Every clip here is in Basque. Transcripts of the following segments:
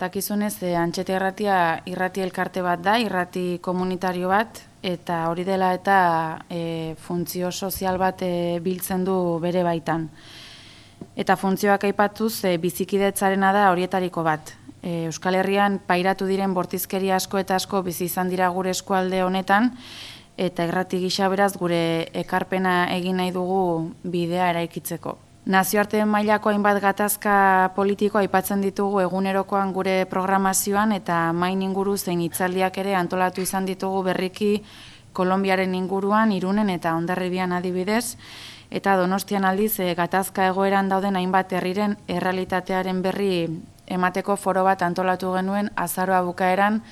dakizunez, e, antxete irratia irrati elkarte bat da, irrati komunitario bat, eta hori dela eta e, funtzio sozial bat e, biltzen du bere baitan. Eta funtzioak aipatuz, e, bizikidetzarena da horietariko bat. E, Euskal Herrian pairatu diren bortizkeri asko eta asko bizi izan dira gure eskualde honetan, eta irrati gisa beraz gure ekarpena egin nahi dugu bidea eraikitzeko. Nazioarte mailako hainbat gatazka politikoa aipatzen ditugu egunerokoan gure programazioan eta main inguru zein hitzaldiak ere antolatu izan ditugu berriki Kolombiaren inguruan, Irunen eta Hondarribian adibidez eta Donostian aldiz e, gatazka egoeran dauden hainbat herriren errealitatearen berri emateko foro bat antolatu genuen azaroa bukaeran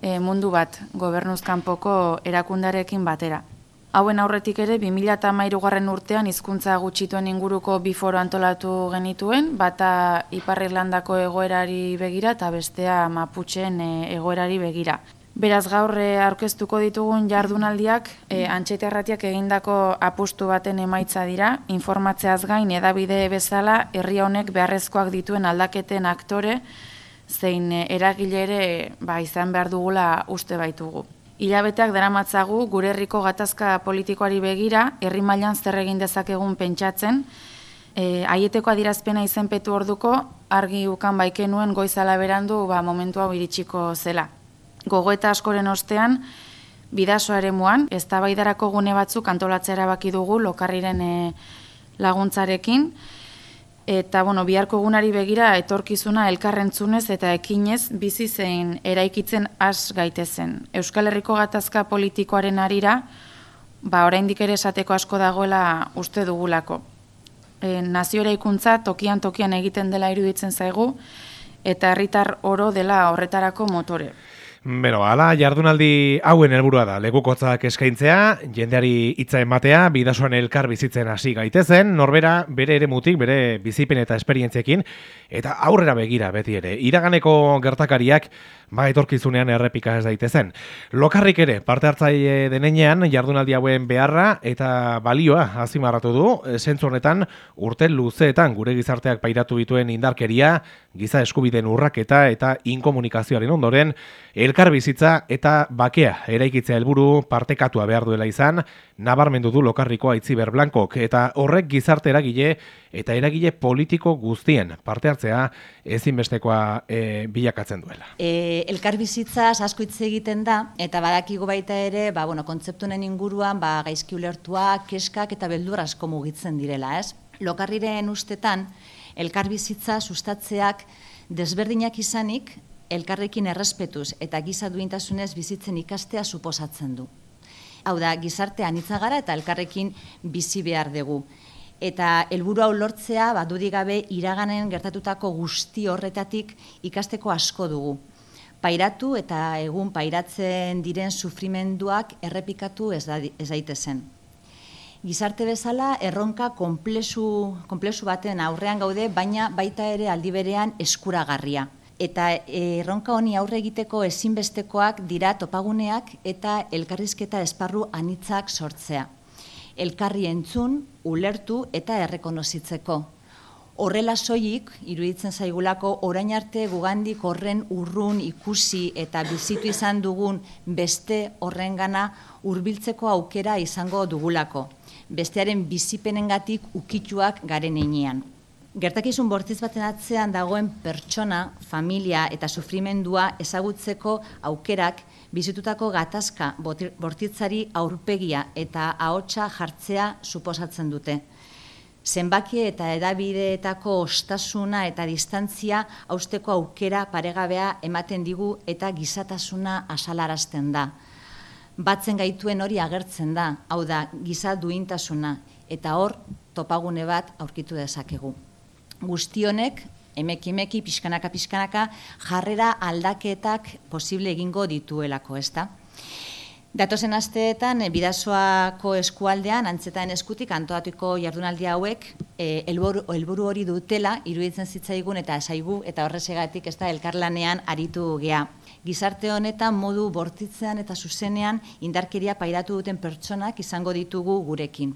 e, mundu bat gobernuzkanpoko erakundarekin batera. Hauen aurretik ere, 2008 garren urtean hizkuntza gutxituen inguruko bi foro antolatu genituen, bata Ipar Irlandako egoerari begira eta bestea Maputxen e, egoerari begira. Beraz gaur e, aurkeztuko ditugun jardunaldiak e, antxeterratiak egindako apustu baten emaitza dira, informatzeaz gain edabide bezala herri honek beharrezkoak dituen aldaketen aktore, zein eh, eragile ere ba, izan behar dugula uste baitugu. Ilabeteak daramatzagu gure herriko gatazka politikoari begira, herri mailan zer egin dezakegun pentsatzen, e, aieteko adirazpena izenpetu orduko, argi ukan baikenuen goizala berandu ba, momentu hau iritsiko zela. Gogo eta askoren ostean, bidasoare muan, ez gune batzuk antolatzea erabaki dugu lokarriren e, laguntzarekin, Eta, bueno, biharko egunari begira etorkizuna elkarrentzunez eta ekinez bizi zein eraikitzen has gaitezen. Euskal Herriko gatazka politikoaren arira, ba, oraindik ere esateko asko dagoela uste dugulako. E, nazio ikuntza tokian tokian egiten dela iruditzen zaigu, eta herritar oro dela horretarako motore. Beno, ala, jardunaldi hauen helburua da, legukotzak eskaintzea, jendeari hitza ematea, bidasuan elkar bizitzen hasi gaitezen, norbera bere ere mutik, bere bizipen eta esperientziekin, eta aurrera begira beti ere. Iraganeko gertakariak, ba etorkizunean errepika ez daitezen. Lokarrik ere, parte hartzaile denean jardunaldi hauen beharra eta balioa azimarratu du, zentzu honetan urte luzeetan gure gizarteak pairatu dituen indarkeria, giza eskubiden urraketa eta inkomunikazioaren ondoren, elkar bizitza eta bakea eraikitzea helburu partekatua behar duela izan, nabarmendu du lokarriko aitziber blankok eta horrek gizarte eragile eta eragile politiko guztien parte hartzea ezinbestekoa e, bilakatzen duela. E, elkar bizitza asko hitz egiten da eta badakigu baita ere, ba bueno, kontzeptunen inguruan ba gaizki ulertuak, keskak eta beldur asko mugitzen direla, ez? Lokarriren ustetan elkar bizitza sustatzeak desberdinak izanik elkarrekin errespetuz eta giza duintasunez bizitzen ikastea suposatzen du. Hau da, gizarte anitza gara eta elkarrekin bizi behar dugu. Eta helburu hau lortzea, badudi gabe iraganen gertatutako guzti horretatik ikasteko asko dugu. Pairatu eta egun pairatzen diren sufrimenduak errepikatu ez, da, ez daitezen. Gizarte bezala erronka konplesu, konplesu baten aurrean gaude, baina baita ere aldi berean eskuragarria. Eta erronka honi aurre egiteko ezinbestekoak dira topaguneak eta elkarrizketa esparru anitzak sortzea elkarri entzun, ulertu eta errekonozitzeko. Horrela soilik, iruditzen zaigulako, orain arte gugandik horren urrun ikusi eta bizitu izan dugun beste horrengana hurbiltzeko aukera izango dugulako. Bestearen bizipenengatik ukituak garen einean. Gertakizun bortiz baten atzean dagoen pertsona, familia eta sufrimendua ezagutzeko aukerak bizitutako gatazka bortitzari aurpegia eta ahotsa jartzea suposatzen dute. Zenbaki eta edabideetako ostasuna eta distantzia hausteko aukera paregabea ematen digu eta gizatasuna asalarazten da. Batzen gaituen hori agertzen da, hau da, giza duintasuna, eta hor topagune bat aurkitu dezakegu guztionek, emeki emeki, pixkanaka pixkanaka, jarrera aldaketak posible egingo dituelako, ezta? Datozen asteetan, eh, bidazoako eskualdean, antzetan eskutik, antoatuko jardunaldi hauek, e, helburu hori dutela, iruditzen zitzaigun eta esaigu, eta horrezegatik ez da elkarlanean aritu gea. Gizarte honetan modu bortitzean eta zuzenean indarkeria pairatu duten pertsonak izango ditugu gurekin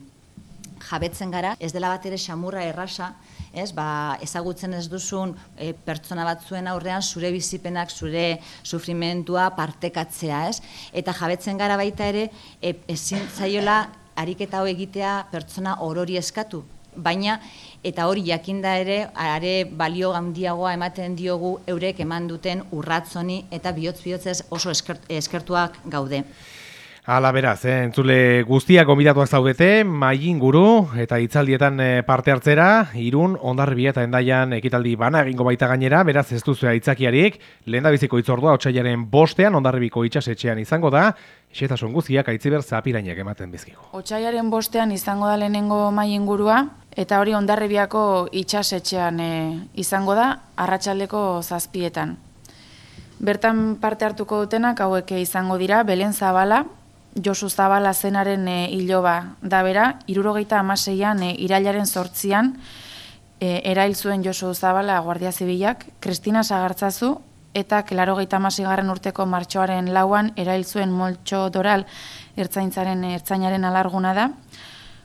jabetzen gara, ez dela bat ere xamurra errasa, ez, ba, ezagutzen ez duzun e, pertsona batzuen aurrean zure bizipenak, zure sufrimentua partekatzea, ez? Eta jabetzen gara baita ere, e, ezin zaiola ariketa hau egitea pertsona orori eskatu, baina eta hori jakinda ere are balio handiagoa ematen diogu eurek eman duten urratzoni eta bihotz bihotzez oso eskertuak gaude. Hala beraz, eh, entzule guztiak gombidatuak zaudete, maien guru eta itzaldietan eh, parte hartzera, irun, ondarribia eta endaian ekitaldi bana egingo baita gainera, beraz ez duzua itzakiarik, lehen da biziko itzordua, otxailaren bostean, ondarribiko itxasetxean izango da, xetasun guztiak aitziber zapirainak ematen bizkigu. Otxailaren bostean izango da lehenengo maien gurua, eta hori ondarribiako itxasetxean eh, izango da, arratsaldeko zazpietan. Bertan parte hartuko dutenak hauek izango dira, Belen Zabala, Josu Zabala zenaren e, iloba da bera, irurogeita amaseian e, irailaren sortzian e, erail zuen Josu Zabala Guardia Zibilak, Kristina Sagartzazu, eta klarogeita amasigarren urteko martxoaren lauan erail zuen moltxo doral ertzaintzaren ertzainaren alarguna da.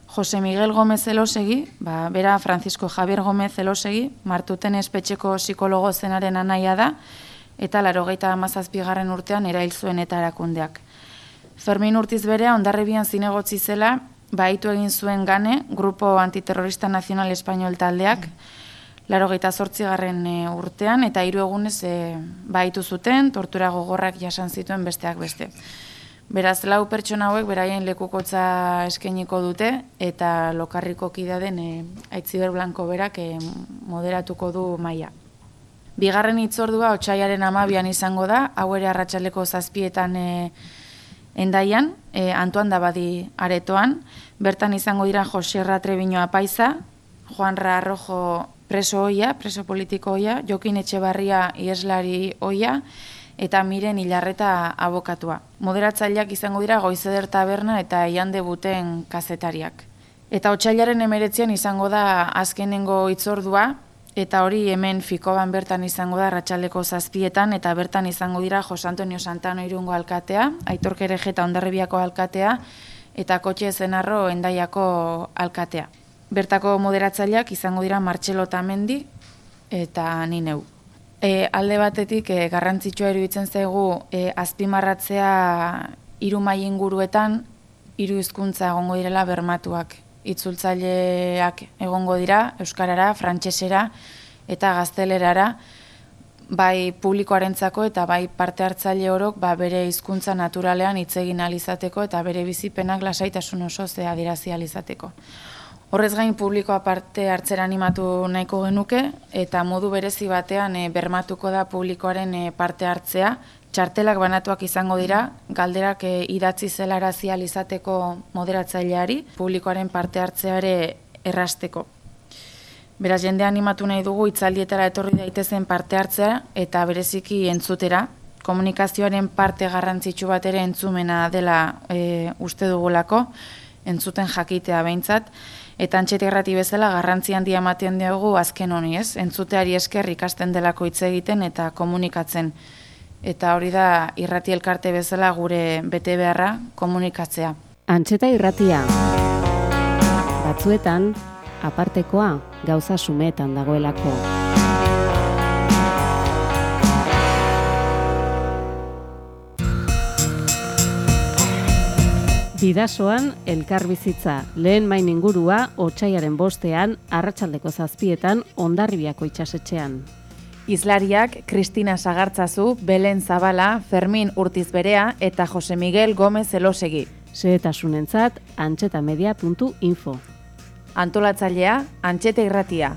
Jose Miguel Gómez Elosegi, ba, bera Francisco Javier Gómez Elosegi, martuten espetxeko psikologo zenaren anaia da, eta larogeita amazazpigarren urtean erail zuen eta erakundeak. Fermin Urtiz berea ondarribian zinegotzi zela, baitu egin zuen gane, Grupo Antiterrorista Nazional Espainol taldeak, laro gaita garren e, urtean, eta hiru egunez e, baitu zuten, tortura gogorrak jasan zituen besteak beste. Beraz, lau pertsona hauek beraien lekukotza eskeniko dute, eta lokarriko kidaden e, aitziber blanko berak e, moderatuko du maia. Bigarren itzordua, otxaiaren amabian izango da, hau ere arratsaleko zazpietan e, endaian, e, Antoan Dabadi aretoan, bertan izango dira Joserra Trebinoa Paisa, Juanra Arrojo preso oia, preso politiko oia, Jokin Etxebarria ieslari oia, eta miren hilarreta abokatua. Moderatzaileak izango dira goizeder taberna eta ian debuten kazetariak. Eta otxailaren emeretzean izango da azkenengo itzordua, Eta hori hemen fikoban bertan izango da ratxaleko zazpietan, eta bertan izango dira Jos Antonio Santano irungo alkatea, aitorkere jeta ondarribiako alkatea, eta kotxe zenarro endaiako alkatea. Bertako moderatzaileak izango dira Martxelo Tamendi eta Nineu. E, alde batetik e, garrantzitsua iruditzen zaigu e, azpimarratzea hiru inguruetan hiru hizkuntza egongo direla bermatuak itzultzaileak egongo dira, euskarara, frantsesera eta gaztelerara, bai publikoarentzako eta bai parte hartzaile orok ba bere hizkuntza naturalean hitz egin alizateko eta bere bizipenak lasaitasun oso ze adierazi alizateko. Horrez gain publikoa parte hartzera animatu nahiko genuke eta modu berezi batean e, bermatuko da publikoaren e, parte hartzea txartelak banatuak izango dira, galderak e, idatzi zelarazi izateko moderatzaileari, publikoaren parte hartzeare errasteko. Beraz, jende animatu nahi dugu itzaldietara etorri daitezen parte hartzea eta bereziki entzutera, komunikazioaren parte garrantzitsu bat ere entzumena dela e, uste dugulako, entzuten jakitea behintzat, eta antxete errati bezala garrantzi handia ematen dugu azken honi ez, entzuteari esker ikasten delako hitz egiten eta komunikatzen eta hori da irrati elkarte bezala gure bete beharra komunikatzea. Antxeta irratia. Batzuetan, apartekoa gauza sumetan dagoelako. Bidasoan, elkar bizitza, lehen main ingurua, otxaiaren bostean, arratsaldeko zazpietan, ondarribiako itxasetxean. Izlariak Kristina Sagartzazu, Belen Zabala, Fermin Urtizberea eta Jose Miguel Gomez Elosegi. Zehetasunentzat, antxetamedia.info. Antolatzailea, antxeta irratia.